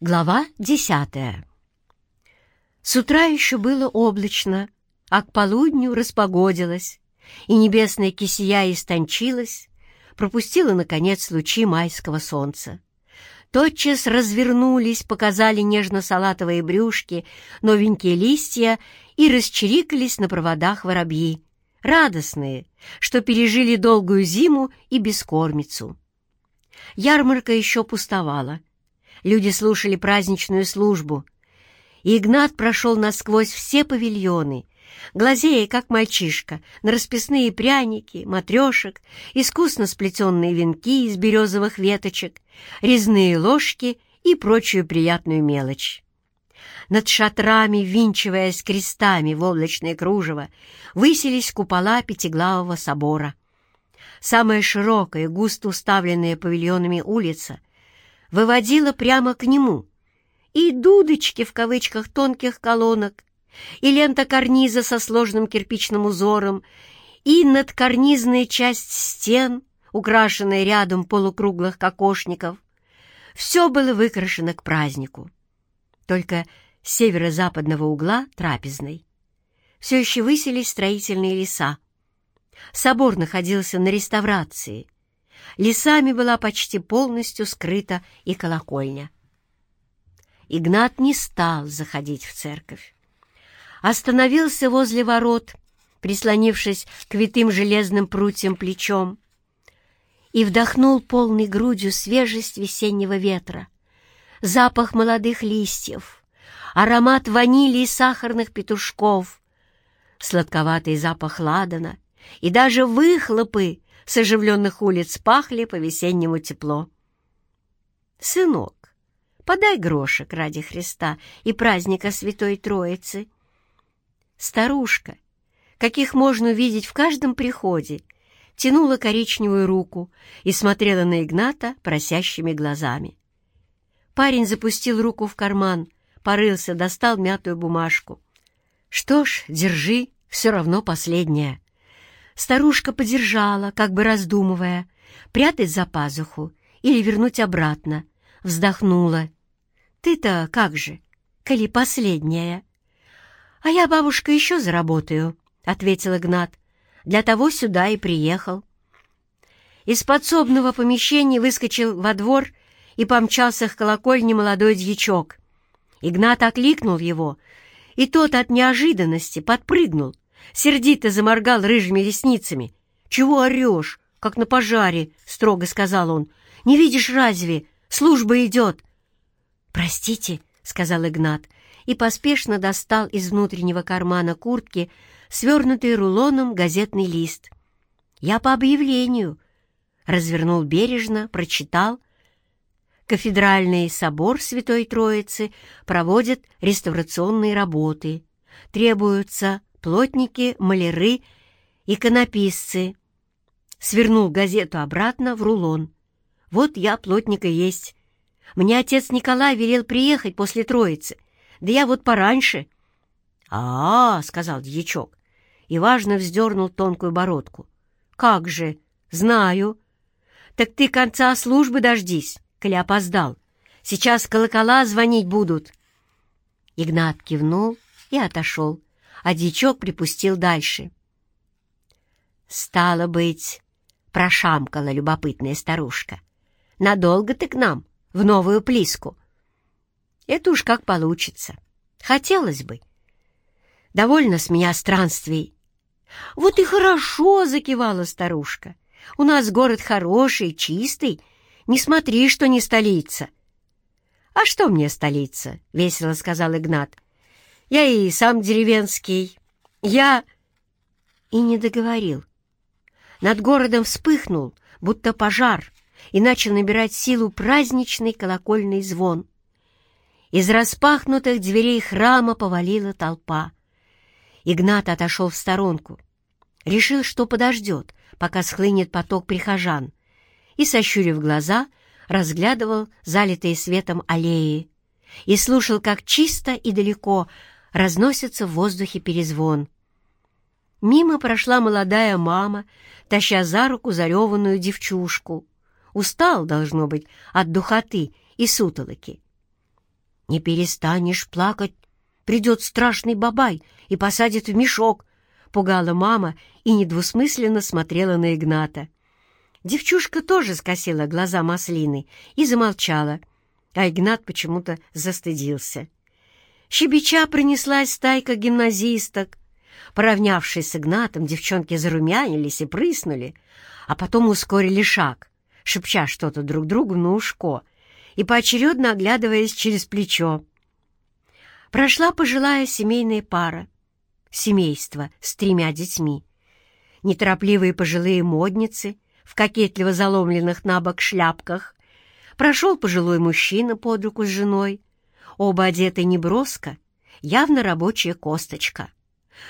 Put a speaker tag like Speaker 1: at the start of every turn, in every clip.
Speaker 1: Глава десятая С утра еще было облачно, а к полудню распогодилось, и небесная кисия истончилась, пропустила, наконец, лучи майского солнца. Тотчас развернулись, показали нежно-салатовые брюшки, новенькие листья и расчирикались на проводах воробьи, радостные, что пережили долгую зиму и бескормицу. Ярмарка еще пустовала — Люди слушали праздничную службу. И Игнат прошел насквозь все павильоны, глазея, как мальчишка, на расписные пряники, матрешек, искусно сплетенные венки из березовых веточек, резные ложки и прочую приятную мелочь. Над шатрами, винчиваясь крестами в облачное кружево, высились купола Пятиглавого собора. Самая широкая, густо уставленная павильонами улица выводила прямо к нему. И дудочки в кавычках тонких колонок, и лента карниза со сложным кирпичным узором, и надкарнизная часть стен, украшенная рядом полукруглых кокошников. Все было выкрашено к празднику. Только с северо-западного угла трапезной все еще высились строительные леса. Собор находился на реставрации — Лесами была почти полностью скрыта и колокольня. Игнат не стал заходить в церковь. Остановился возле ворот, прислонившись к витым железным прутьям плечом, и вдохнул полной грудью свежесть весеннего ветра, запах молодых листьев, аромат ванили и сахарных петушков, сладковатый запах ладана и даже выхлопы с оживленных улиц пахли по-весеннему тепло. «Сынок, подай грошек ради Христа и праздника Святой Троицы». Старушка, каких можно увидеть в каждом приходе, тянула коричневую руку и смотрела на Игната просящими глазами. Парень запустил руку в карман, порылся, достал мятую бумажку. «Что ж, держи, все равно последняя». Старушка подержала, как бы раздумывая, прятать за пазуху или вернуть обратно. Вздохнула. «Ты-то как же, коли последняя?» «А я, бабушка, еще заработаю», — ответил Игнат. «Для того сюда и приехал». Из подсобного помещения выскочил во двор и помчался к колокольне молодой дьячок. Игнат окликнул его, и тот от неожиданности подпрыгнул, сердито заморгал рыжими ресницами. «Чего орешь, как на пожаре?» — строго сказал он. «Не видишь разве? Служба идет!» «Простите», — сказал Игнат, и поспешно достал из внутреннего кармана куртки свернутый рулоном газетный лист. «Я по объявлению». Развернул бережно, прочитал. Кафедральный собор Святой Троицы проводит реставрационные работы. Требуются плотники, маляры, иконописцы. Свернул газету обратно в рулон. Вот я плотника есть. Мне отец Николай велел приехать после Троицы, да я вот пораньше. а, -а, сказал дьячок и важно вздернул тонкую бородку. «Как же? Знаю. Так ты конца службы дождись, коли опоздал. Сейчас колокола звонить будут». Игнат кивнул и отошел, а дичок припустил дальше. «Стало быть, — прошамкала любопытная старушка, — надолго ты к нам, в новую плиску?» «Это уж как получится. Хотелось бы. Довольно с меня странствий». «Вот и хорошо!» — закивала старушка. «У нас город хороший, чистый. Не смотри, что не столица». «А что мне столица?» — весело сказал Игнат. Я и сам деревенский. Я...» И не договорил. Над городом вспыхнул, будто пожар, и начал набирать силу праздничный колокольный звон. Из распахнутых дверей храма повалила толпа. Игнат отошел в сторонку. Решил, что подождет, пока схлынет поток прихожан, и, сощурив глаза, разглядывал залитые светом аллеи и слушал, как чисто и далеко разносится в воздухе перезвон. Мимо прошла молодая мама, таща за руку зареванную девчушку. Устал, должно быть, от духоты и сутолоки. «Не перестанешь плакать, придет страшный бабай и посадит в мешок», — пугала мама и недвусмысленно смотрела на Игната. Девчушка тоже скосила глаза маслины и замолчала, а Игнат почему-то застыдился. Щебеча принеслась стайка гимназисток. Поравнявшись с Игнатом, девчонки зарумянились и прыснули, а потом ускорили шаг, шепча что-то друг другу на ушко и поочередно оглядываясь через плечо. Прошла пожилая семейная пара, семейство с тремя детьми. Неторопливые пожилые модницы в кокетливо заломленных на бок шляпках. Прошел пожилой мужчина под руку с женой, оба одеты неброско, явно рабочая косточка.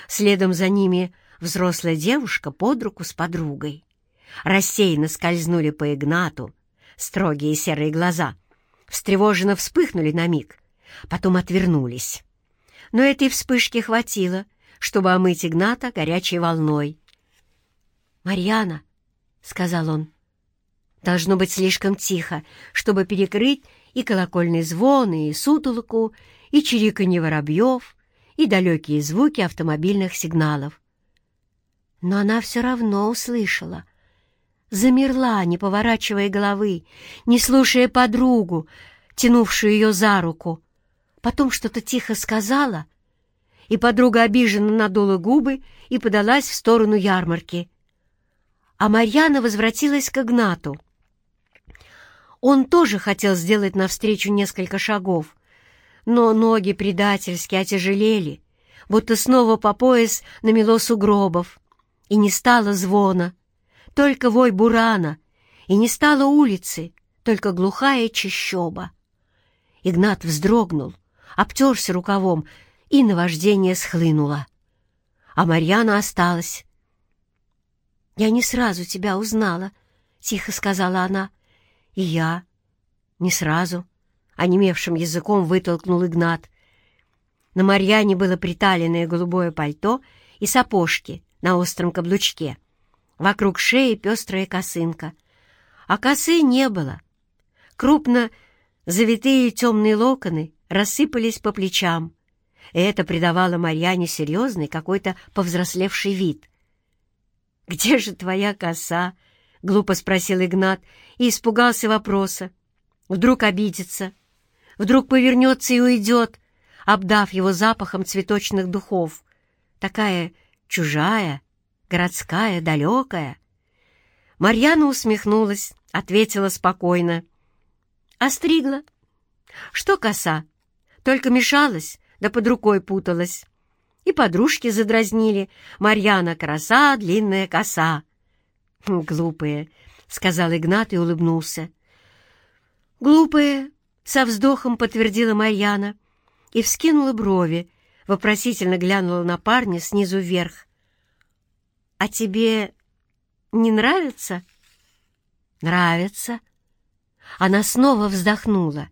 Speaker 1: Следом за ними взрослая девушка под руку с подругой. Рассеянно скользнули по Игнату, строгие серые глаза, встревоженно вспыхнули на миг, потом отвернулись. Но этой вспышки хватило, чтобы омыть Игната горячей волной. «Марьяна!» — сказал он. «Должно быть слишком тихо, чтобы перекрыть и колокольные звоны, и сутолоку, и чириканье воробьев, и далекие звуки автомобильных сигналов. Но она все равно услышала. Замерла, не поворачивая головы, не слушая подругу, тянувшую ее за руку. Потом что-то тихо сказала, и подруга обиженно надула губы и подалась в сторону ярмарки. А Марьяна возвратилась к Игнату. Он тоже хотел сделать навстречу несколько шагов, но ноги предательски отяжелели, будто снова по пояс намело сугробов, и не стало звона, только вой бурана, и не стало улицы, только глухая чащоба. Игнат вздрогнул, обтерся рукавом, и наваждение схлынуло. А Марьяна осталась. «Я не сразу тебя узнала», — тихо сказала она. И я не сразу, онемевшим языком вытолкнул Игнат. На Марьяне было приталенное голубое пальто и сапожки на остром каблучке. Вокруг шеи пестрая косынка. А косы не было. Крупно завитые темные локоны рассыпались по плечам, и это придавало Марьяне серьезный какой-то повзрослевший вид. «Где же твоя коса?» — глупо спросил Игнат и испугался вопроса. Вдруг обидится, вдруг повернется и уйдет, обдав его запахом цветочных духов. Такая чужая, городская, далекая. Марьяна усмехнулась, ответила спокойно. «Остригла. Что коса? Только мешалась, да под рукой путалась. И подружки задразнили. Марьяна краса, длинная коса. «Глупые», — сказал Игнат и улыбнулся. «Глупые», — со вздохом подтвердила Марьяна и вскинула брови, вопросительно глянула на парня снизу вверх. «А тебе не нравится?» «Нравится». Она снова вздохнула,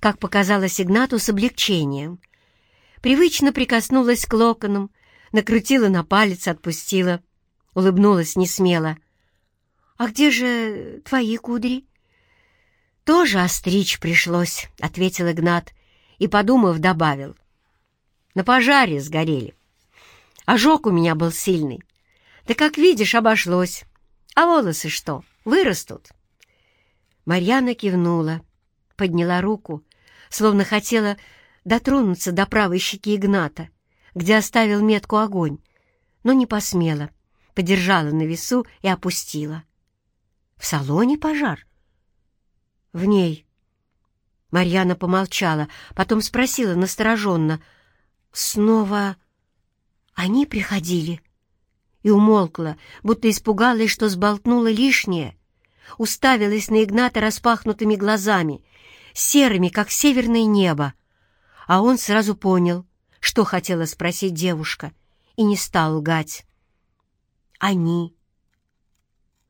Speaker 1: как показалось Игнату с облегчением. Привычно прикоснулась к локонам, накрутила на палец, отпустила, улыбнулась несмело — «А где же твои кудри?» «Тоже остричь пришлось», — ответил Игнат и, подумав, добавил. «На пожаре сгорели. Ожог у меня был сильный. Да, как видишь, обошлось. А волосы что, вырастут?» Марьяна кивнула, подняла руку, словно хотела дотронуться до правой щеки Игната, где оставил метку огонь, но не посмела, подержала на весу и опустила. В салоне пожар? В ней. Марьяна помолчала, потом спросила настороженно. Снова они приходили? И умолкла, будто испугалась, что сболтнула лишнее. Уставилась на Игната распахнутыми глазами, серыми, как северное небо. А он сразу понял, что хотела спросить девушка, и не стал лгать. «Они»,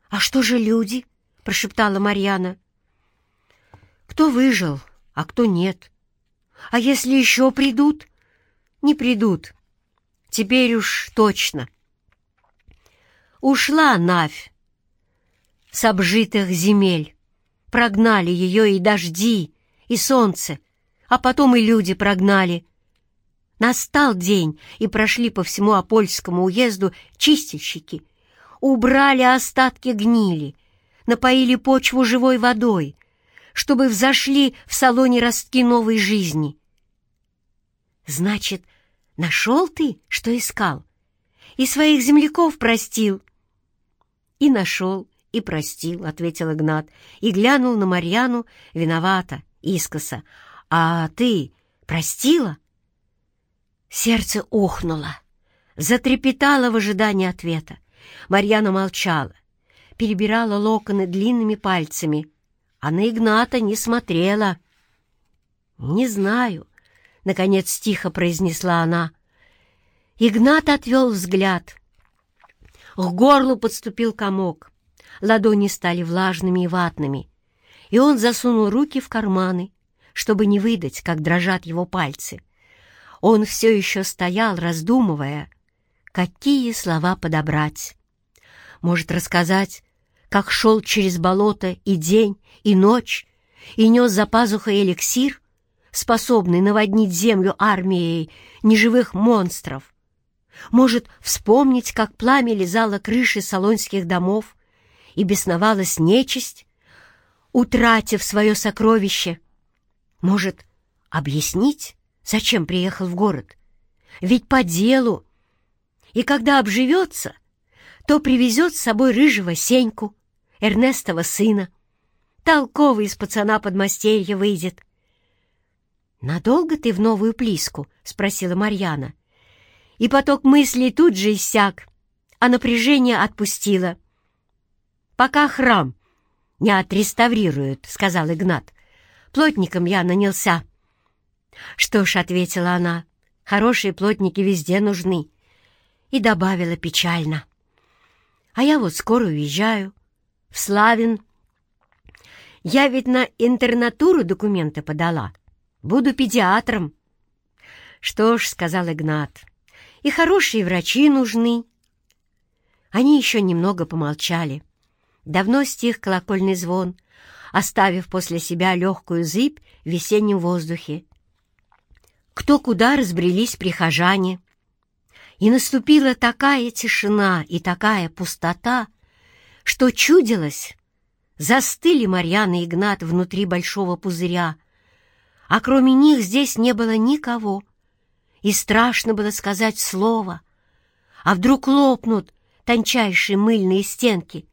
Speaker 1: «А что же люди?» — прошептала Марьяна. «Кто выжил, а кто нет. А если еще придут?» «Не придут. Теперь уж точно». Ушла Навь с обжитых земель. Прогнали ее и дожди, и солнце. а потом и люди прогнали. Настал день, и прошли по всему Апольскому уезду чистильщики. Убрали остатки гнили, напоили почву живой водой, чтобы взошли в салоне ростки новой жизни. Значит, нашел ты, что искал, и своих земляков простил? И нашел, и простил, — ответил Игнат, и глянул на Марьяну виновато, искоса. А ты простила? Сердце ухнуло, затрепетало в ожидании ответа. Марьяна молчала, перебирала локоны длинными пальцами, а на Игната не смотрела. «Не знаю», — наконец тихо произнесла она. Игнат отвел взгляд. К горлу подступил комок, ладони стали влажными и ватными, и он засунул руки в карманы, чтобы не выдать, как дрожат его пальцы. Он все еще стоял, раздумывая, какие слова подобрать. Может, рассказать, как шел через болото и день, и ночь, и нес за пазухой эликсир, способный наводнить землю армией неживых монстров. Может, вспомнить, как пламя лизало крыши салонских домов и бесновалась нечисть, утратив свое сокровище. Может, объяснить, зачем приехал в город? Ведь по делу. И когда обживется, то привезет с собой рыжего Сеньку, Эрнестова сына. Толковый из пацана подмастерья выйдет. «Надолго ты в новую Плиску?» — спросила Марьяна. И поток мыслей тут же иссяк, а напряжение отпустило. «Пока храм не отреставрируют», — сказал Игнат. «Плотником я нанялся». «Что ж», — ответила она, — «хорошие плотники везде нужны». И добавила печально. «А я вот скоро уезжаю в Славин. Я ведь на интернатуру документы подала. Буду педиатром. Что ж, — сказал Игнат, — и хорошие врачи нужны. Они еще немного помолчали. Давно стих колокольный звон, оставив после себя легкую зыбь в весеннем воздухе. Кто куда разбрелись прихожане. И наступила такая тишина и такая пустота, что чудилось. Застыли Марьяна и Игнат внутри большого пузыря, а кроме них здесь не было никого. И страшно было сказать слово, а вдруг лопнут тончайшие мыльные стенки.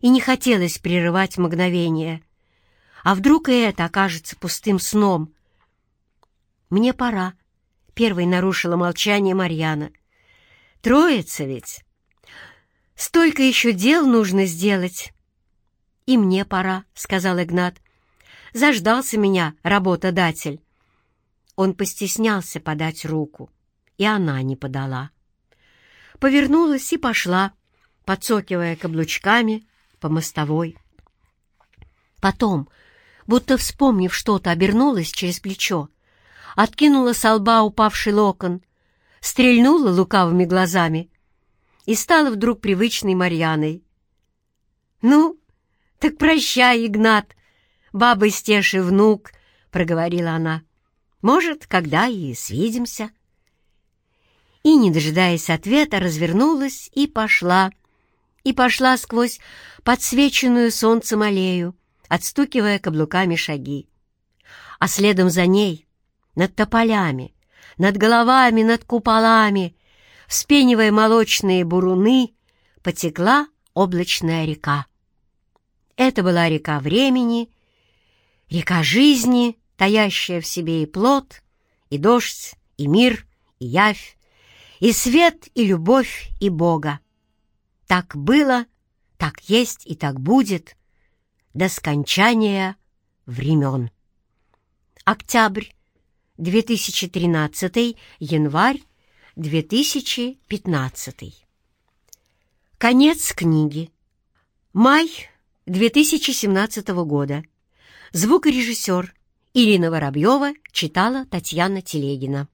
Speaker 1: И не хотелось прерывать мгновение. А вдруг и это окажется пустым сном? «Мне пора», — первой нарушила молчание Марьяна. «Троица ведь?» Столько еще дел нужно сделать. И мне пора, — сказал Игнат. Заждался меня работодатель. Он постеснялся подать руку, и она не подала. Повернулась и пошла, подсокивая каблучками по мостовой. Потом, будто вспомнив что-то, обернулась через плечо, откинула со лба упавший локон, стрельнула лукавыми глазами и стала вдруг привычной Марьяной. «Ну, так прощай, Игнат, баба Стеши внук», — проговорила она. «Может, когда и свидимся». И, не дожидаясь ответа, развернулась и пошла, и пошла сквозь подсвеченную солнцем аллею, отстукивая каблуками шаги. А следом за ней, над тополями, над головами, над куполами, вспенивая молочные буруны, потекла облачная река. Это была река времени, река жизни, таящая в себе и плод, и дождь, и мир, и явь, и свет, и любовь, и Бога. Так было, так есть и так будет до скончания времен. Октябрь 2013, январь 2015. Конец книги. Май 2017 года. Звукорежиссер Ирина Воробьева читала Татьяна Телегина.